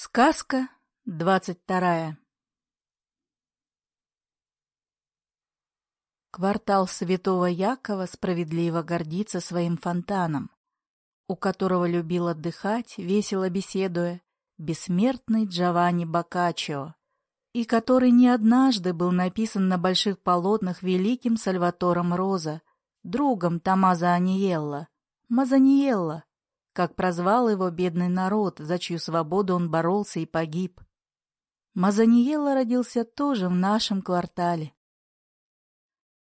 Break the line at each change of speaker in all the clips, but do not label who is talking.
Сказка двадцать вторая. Квартал Святого Якова справедливо гордится своим фонтаном, у которого любил отдыхать, весело беседуя, бессмертный Джованни Боккаччо, и который не однажды был написан на больших полотнах великим Сальватором Роза, другом Томазо Аниелло, Мазаниелло, как прозвал его бедный народ, за чью свободу он боролся и погиб. Мазаниелло родился тоже в нашем квартале.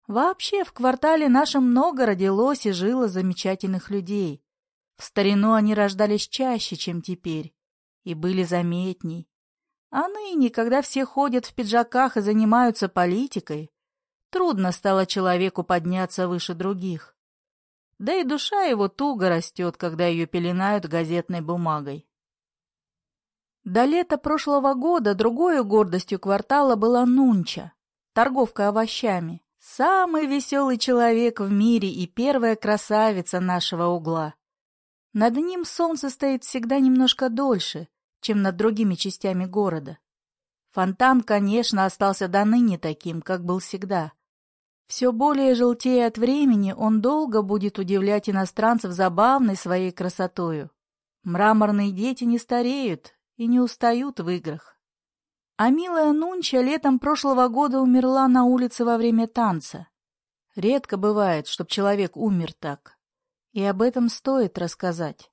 Вообще, в квартале нашем много родилось и жило замечательных людей. В старину они рождались чаще, чем теперь, и были заметней. А ныне, когда все ходят в пиджаках и занимаются политикой, трудно стало человеку подняться выше других. Да и душа его туго растет, когда ее пеленают газетной бумагой. До лета прошлого года другой гордостью квартала была Нунча, торговка овощами. Самый веселый человек в мире и первая красавица нашего угла. Над ним солнце стоит всегда немножко дольше, чем над другими частями города. Фонтан, конечно, остался до ныне таким, как был всегда. Все более желтее от времени, он долго будет удивлять иностранцев забавной своей красотою. Мраморные дети не стареют и не устают в играх. А милая Нунча летом прошлого года умерла на улице во время танца. Редко бывает, чтоб человек умер так. И об этом стоит рассказать.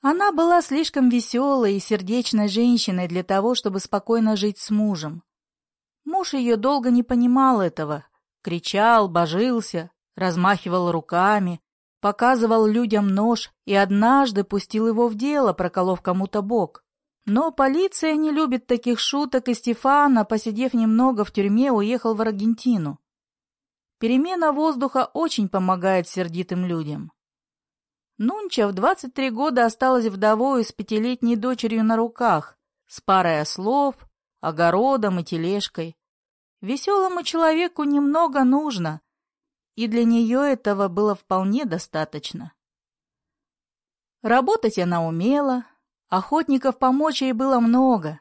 Она была слишком веселой и сердечной женщиной для того, чтобы спокойно жить с мужем. Муж ее долго не понимал этого. Кричал, божился, размахивал руками, показывал людям нож и однажды пустил его в дело, проколов кому-то бок. Но полиция не любит таких шуток, и Стефана, посидев немного в тюрьме, уехал в Аргентину. Перемена воздуха очень помогает сердитым людям. Нунча в 23 года осталась вдовой с пятилетней дочерью на руках, с парой ослов, огородом и тележкой. Веселому человеку немного нужно, и для нее этого было вполне достаточно. Работать она умела, охотников помочь ей было много.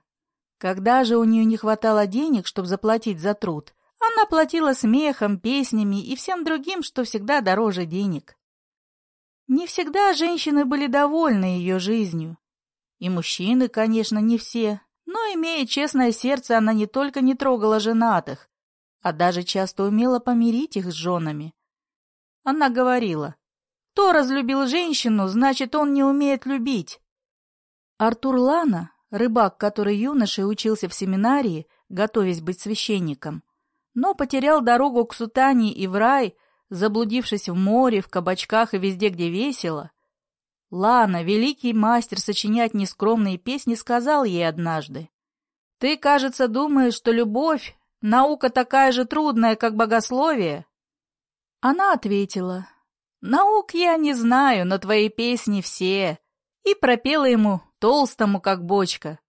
Когда же у нее не хватало денег, чтобы заплатить за труд, она платила смехом, песнями и всем другим, что всегда дороже денег. Не всегда женщины были довольны ее жизнью. И мужчины, конечно, не все. Но, имея честное сердце, она не только не трогала женатых, а даже часто умела помирить их с женами. Она говорила, кто разлюбил женщину, значит, он не умеет любить. Артур Лана, рыбак, который юношей учился в семинарии, готовясь быть священником, но потерял дорогу к Сутане и в рай, заблудившись в море, в кабачках и везде, где весело, Лана, великий мастер сочинять нескромные песни, сказал ей однажды. «Ты, кажется, думаешь, что любовь — наука такая же трудная, как богословие?» Она ответила. «Наук я не знаю, но твои песни все». И пропела ему, толстому, как бочка.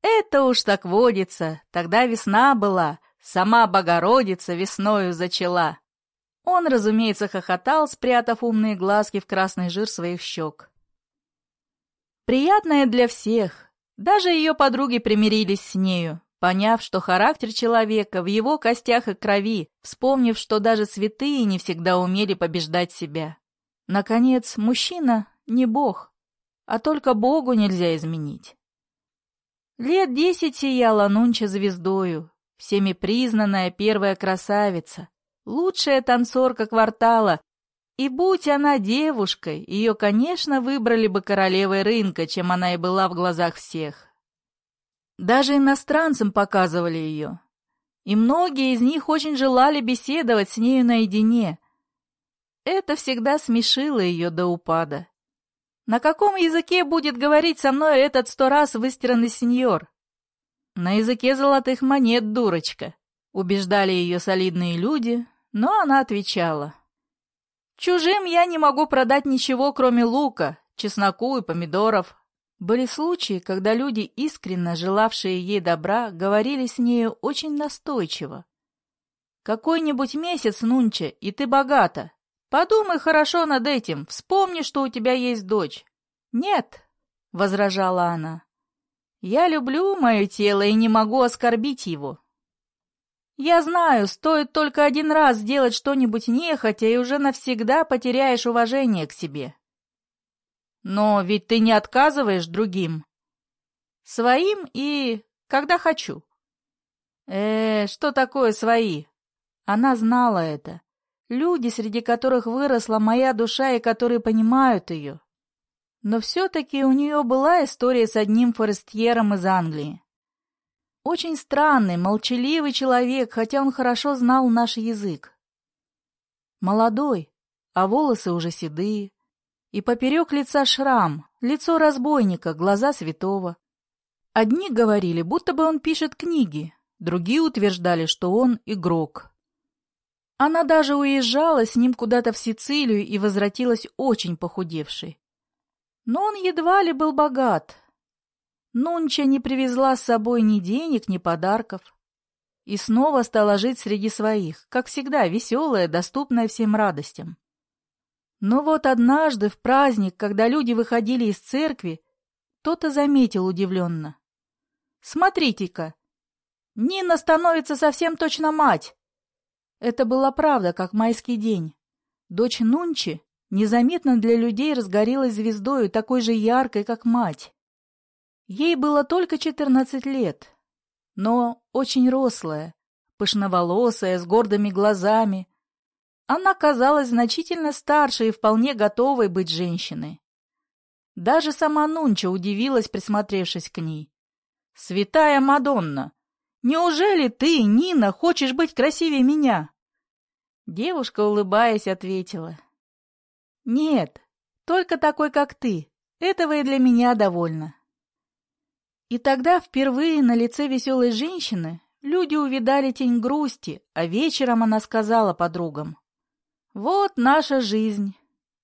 «Это уж так водится, тогда весна была, сама Богородица весною зачала». Он, разумеется, хохотал, спрятав умные глазки в красный жир своих щек. Приятная для всех. Даже ее подруги примирились с нею, поняв, что характер человека в его костях и крови, вспомнив, что даже святые не всегда умели побеждать себя. Наконец, мужчина не бог, а только богу нельзя изменить. Лет десять сияла Нунча звездою, всеми признанная первая красавица, лучшая танцорка квартала. И будь она девушкой, ее, конечно, выбрали бы королевой рынка, чем она и была в глазах всех. Даже иностранцам показывали ее. И многие из них очень желали беседовать с нею наедине. Это всегда смешило ее до упада. На каком языке будет говорить со мной этот сто раз выстиранный сеньор? На языке золотых монет, дурочка. Убеждали ее солидные люди, но она отвечала. «Чужим я не могу продать ничего, кроме лука, чесноку и помидоров». Были случаи, когда люди, искренне желавшие ей добра, говорили с нею очень настойчиво. «Какой-нибудь месяц, Нунча, и ты богата. Подумай хорошо над этим, вспомни, что у тебя есть дочь». «Нет, — возражала она. «Я люблю мое тело и не могу оскорбить его. Я знаю, стоит только один раз сделать что-нибудь нехотя, и уже навсегда потеряешь уважение к себе. Но ведь ты не отказываешь другим. Своим и когда хочу. Э, что такое свои? Она знала это. Люди, среди которых выросла моя душа и которые понимают ее. Но все-таки у нее была история с одним форестьером из Англии. Очень странный, молчаливый человек, хотя он хорошо знал наш язык. Молодой, а волосы уже седые. И поперек лица шрам, лицо разбойника, глаза святого. Одни говорили, будто бы он пишет книги, другие утверждали, что он игрок. Она даже уезжала с ним куда-то в Сицилию и возвратилась очень похудевшей. Но он едва ли был богат. Нунча не привезла с собой ни денег, ни подарков. И снова стала жить среди своих, как всегда, веселая, доступная всем радостям. Но вот однажды, в праздник, когда люди выходили из церкви, кто-то заметил удивленно. «Смотрите-ка! Нина становится совсем точно мать!» Это была правда, как майский день. Дочь Нунчи незаметно для людей разгорелась звездою, такой же яркой, как мать. Ей было только четырнадцать лет, но очень рослая, пышноволосая, с гордыми глазами. Она казалась значительно старше и вполне готовой быть женщиной. Даже сама Нунча удивилась, присмотревшись к ней. «Святая Мадонна! Неужели ты, Нина, хочешь быть красивее меня?» Девушка, улыбаясь, ответила. «Нет, только такой, как ты. Этого и для меня довольно». И тогда впервые на лице веселой женщины люди увидали тень грусти, а вечером она сказала подругам. «Вот наша жизнь.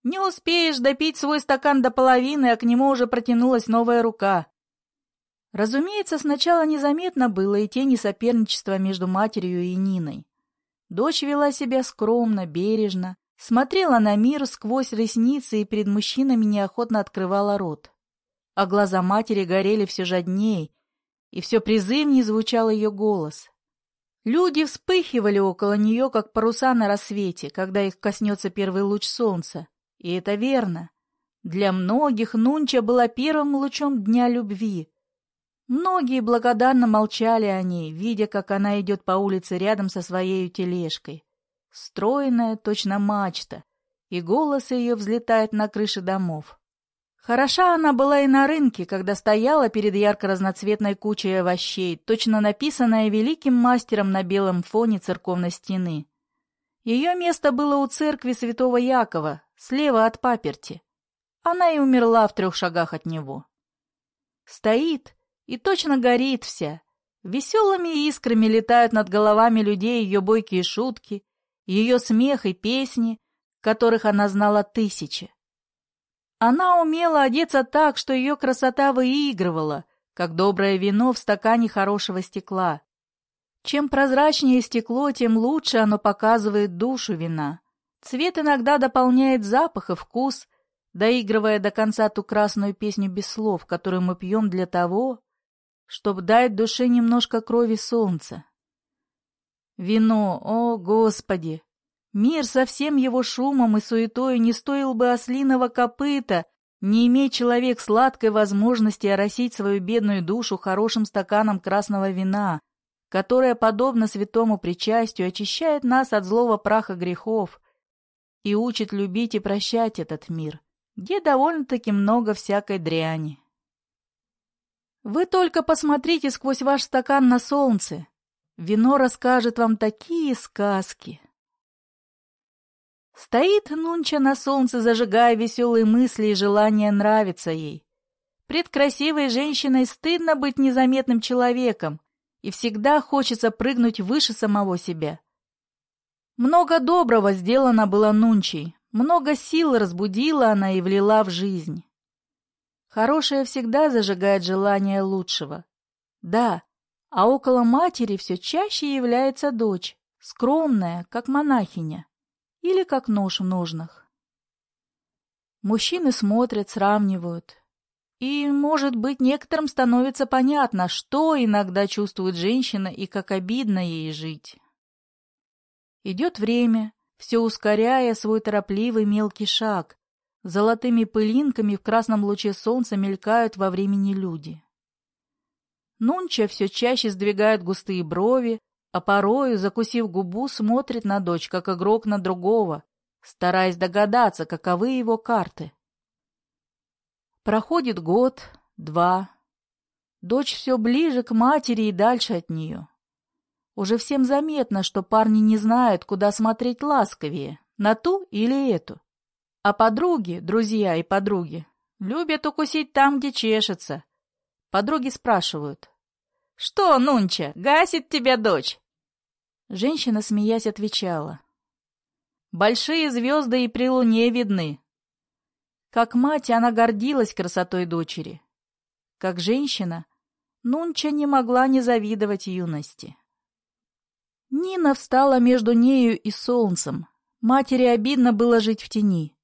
Не успеешь допить свой стакан до половины, а к нему уже протянулась новая рука. Разумеется, сначала незаметно было и тени соперничества между матерью и Ниной. Дочь вела себя скромно, бережно, смотрела на мир сквозь ресницы и перед мужчинами неохотно открывала рот. А глаза матери горели все жадней, и все призывнее звучал ее голос. Люди вспыхивали около нее, как паруса на рассвете, когда их коснется первый луч солнца. И это верно. Для многих Нунча была первым лучом дня любви, Многие благодарно молчали о ней, видя, как она идет по улице рядом со своей тележкой. Стройная, точно мачта, и голос ее взлетает на крыши домов. Хороша она была и на рынке, когда стояла перед ярко-разноцветной кучей овощей, точно написанная великим мастером на белом фоне церковной стены. Ее место было у церкви святого Якова, слева от паперти. Она и умерла в трех шагах от него. Стоит, и точно горит вся. Веселыми искрами летают над головами людей ее бойкие шутки, ее смех и песни, которых она знала тысячи. Она умела одеться так, что ее красота выигрывала, как доброе вино в стакане хорошего стекла. Чем прозрачнее стекло, тем лучше оно показывает душу вина. Цвет иногда дополняет запах и вкус, доигрывая до конца ту красную песню без слов, которую мы пьем для того, чтоб дать душе немножко крови солнца. Вино, о, Господи! Мир со всем его шумом и суетою не стоил бы ослиного копыта, не имея человек сладкой возможности оросить свою бедную душу хорошим стаканом красного вина, которое, подобно святому причастию, очищает нас от злого праха грехов и учит любить и прощать этот мир, где довольно-таки много всякой дряни. Вы только посмотрите сквозь ваш стакан на солнце. Вино расскажет вам такие сказки. Стоит Нунча на солнце, зажигая веселые мысли и желание нравиться ей. Пред красивой женщиной стыдно быть незаметным человеком, и всегда хочется прыгнуть выше самого себя. Много доброго сделано было Нунчей, много сил разбудила она и влила в жизнь. Хорошее всегда зажигает желание лучшего. Да, а около матери все чаще является дочь, скромная, как монахиня, или как нож в ножнах. Мужчины смотрят, сравнивают. И, может быть, некоторым становится понятно, что иногда чувствует женщина и как обидно ей жить. Идет время, все ускоряя свой торопливый мелкий шаг. Золотыми пылинками в красном луче солнца мелькают во времени люди. Нунча все чаще сдвигает густые брови, а порою, закусив губу, смотрит на дочь, как игрок на другого, стараясь догадаться, каковы его карты. Проходит год, два. Дочь все ближе к матери и дальше от нее. Уже всем заметно, что парни не знают, куда смотреть ласковее, на ту или эту. А подруги, друзья и подруги, любят укусить там, где чешется. Подруги спрашивают. «Что, Нунча, гасит тебя дочь?» Женщина, смеясь, отвечала. «Большие звезды и при луне видны. Как мать она гордилась красотой дочери. Как женщина, Нунча не могла не завидовать юности. Нина встала между нею и солнцем. Матери обидно было жить в тени.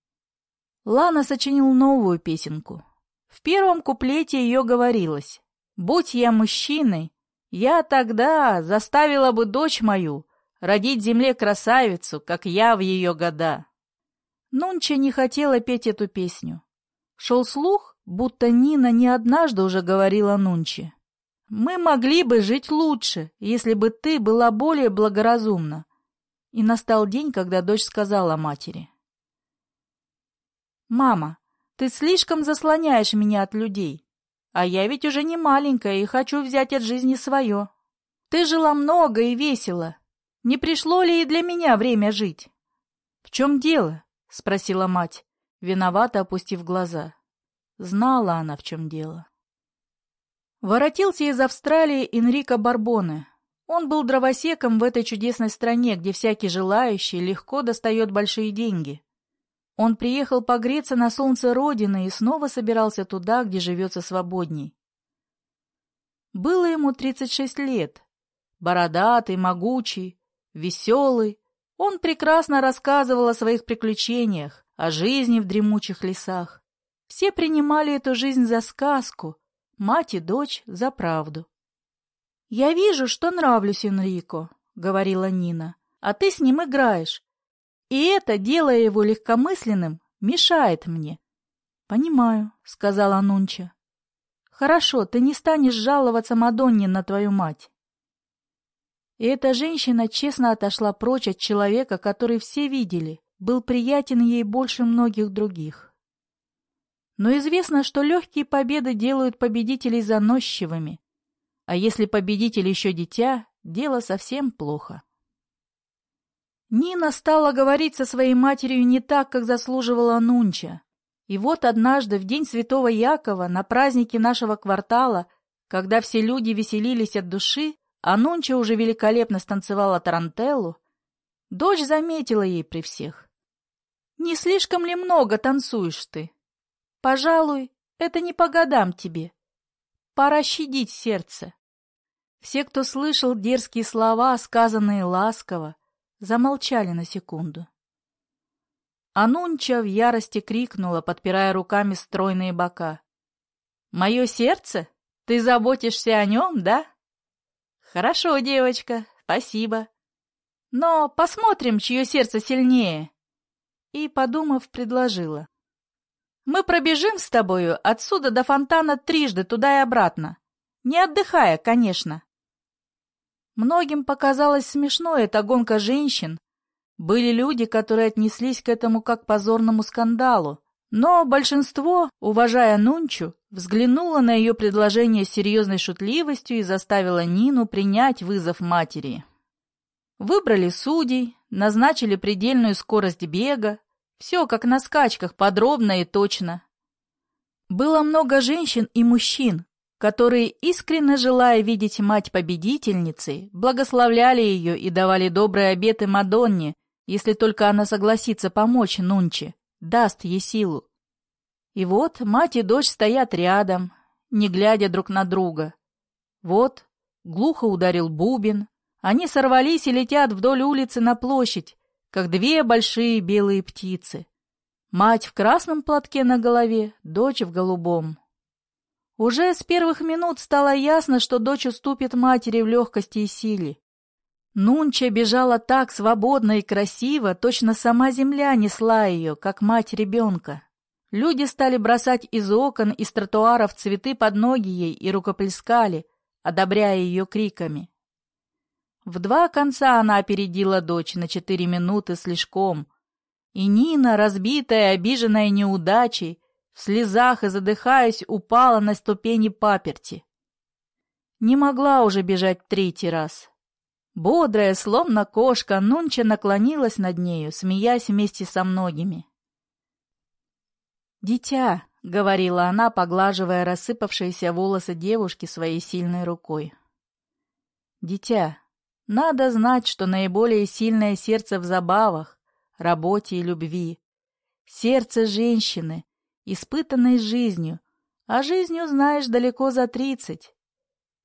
Лана сочинил новую песенку. В первом куплете ее говорилось «Будь я мужчиной, я тогда заставила бы дочь мою родить земле красавицу, как я в ее года». Нунча не хотела петь эту песню. Шел слух, будто Нина не однажды уже говорила Нунче. «Мы могли бы жить лучше, если бы ты была более благоразумна». И настал день, когда дочь сказала матери. «Мама, ты слишком заслоняешь меня от людей, а я ведь уже не маленькая и хочу взять от жизни свое. Ты жила много и весело. Не пришло ли и для меня время жить?» «В чем дело?» — спросила мать, виновато опустив глаза. Знала она, в чем дело. Воротился из Австралии Энрико Барбоне. Он был дровосеком в этой чудесной стране, где всякий желающий легко достает большие деньги. Он приехал погреться на солнце Родины и снова собирался туда, где живется свободней. Было ему 36 лет. Бородатый, могучий, веселый, он прекрасно рассказывал о своих приключениях, о жизни в дремучих лесах. Все принимали эту жизнь за сказку, мать и дочь — за правду. «Я вижу, что нравлюсь Энрико», — говорила Нина, — «а ты с ним играешь. И это, делая его легкомысленным, мешает мне». «Понимаю», — сказала Нунча. «Хорошо, ты не станешь жаловаться Мадонне на твою мать. И эта женщина честно отошла прочь от человека, который все видели, был приятен ей больше многих других. Но известно, что легкие победы делают победителей заносчивыми, а если победитель еще дитя, дело совсем плохо. Нина стала говорить со своей матерью не так, как заслуживала Нунча. И вот однажды, в день святого Якова, на празднике нашего квартала, когда все люди веселились от души, а Нунча уже великолепно станцевала тарантеллу, дочь заметила ей при всех. «Не слишком ли много танцуешь ты? Пожалуй, это не по годам тебе. Пора щадить сердце». Все, кто слышал дерзкие слова, сказанные ласково, замолчали на секунду. Анунча в ярости крикнула, подпирая руками стройные бока. «Мое сердце? Ты заботишься о нем, да?» «Хорошо, девочка, спасибо. Но посмотрим, чье сердце сильнее». И, подумав, предложила. «Мы пробежим с тобою отсюда до фонтана трижды туда и обратно. Не отдыхая, конечно». Многим показалось смешно эта гонка женщин. Были люди, которые отнеслись к этому как к позорному скандалу, но большинство, уважая Нунчу, взглянуло на ее предложение с серьезной шутливостью и заставило Нину принять вызов матери. Выбрали судей, назначили предельную скорость бега, все как на скачках, подробно и точно. Было много женщин и мужчин, которые, искренне желая видеть мать победительницей, благословляли ее и давали добрые обеты Мадонне, если только она согласится помочь Нунче даст ей силу. И вот мать и дочь стоят рядом, не глядя друг на друга. Вот, глухо ударил бубен, они сорвались и летят вдоль улицы на площадь, как две большие белые птицы. Мать в красном платке на голове, дочь в голубом. Уже с первых минут стало ясно, что дочь уступит матери в легкости и силе. Нунча бежала так свободно и красиво, точно сама земля несла ее, как мать ребенка. Люди стали бросать из окон и с тротуаров цветы под ноги ей и рукоплескали, одобряя ее криками. В два конца она опередила дочь на четыре минуты слишком. И Нина, разбитая, обиженная неудачей, в слезах и задыхаясь, упала на ступени паперти. Не могла уже бежать третий раз. Бодрая, словно кошка, Нунча наклонилась над нею, смеясь вместе со многими. «Дитя», — говорила она, поглаживая рассыпавшиеся волосы девушки своей сильной рукой. «Дитя, надо знать, что наиболее сильное сердце в забавах, работе и любви. Сердце женщины, испытанной жизнью, а жизнью знаешь далеко за тридцать.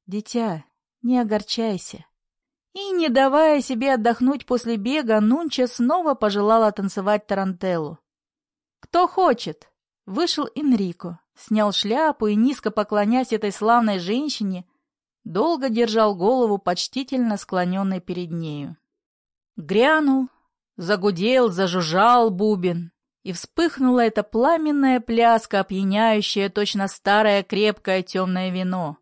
Дитя, не огорчайся. И, не давая себе отдохнуть после бега, Нунча снова пожелала танцевать тарантеллу. «Кто хочет?» Вышел Энрико, снял шляпу и, низко поклонясь этой славной женщине, долго держал голову почтительно склоненной перед нею. Грянул, загудел, зажужжал бубен, и вспыхнула эта пламенная пляска, опьяняющая точно старое крепкое темное вино.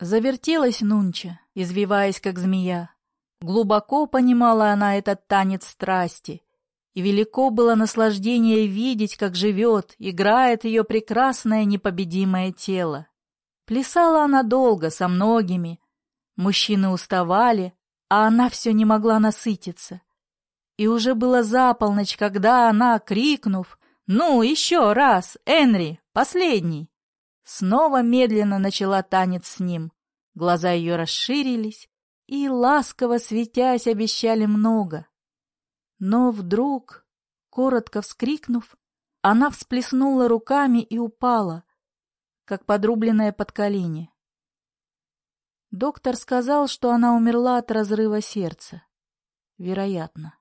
Завертелась Нунча, извиваясь, как змея. Глубоко понимала она этот танец страсти, и велико было наслаждение видеть, как живет, играет ее прекрасное непобедимое тело. Плясала она долго, со многими. Мужчины уставали, а она все не могла насытиться. И уже было за полночь, когда она, крикнув «Ну, еще раз, Энри, последний!» Снова медленно начала танец с ним. Глаза ее расширились и, ласково светясь, обещали много. Но вдруг, коротко вскрикнув, она всплеснула руками и упала, как подрубленная под колени. Доктор сказал, что она умерла от разрыва сердца. Вероятно.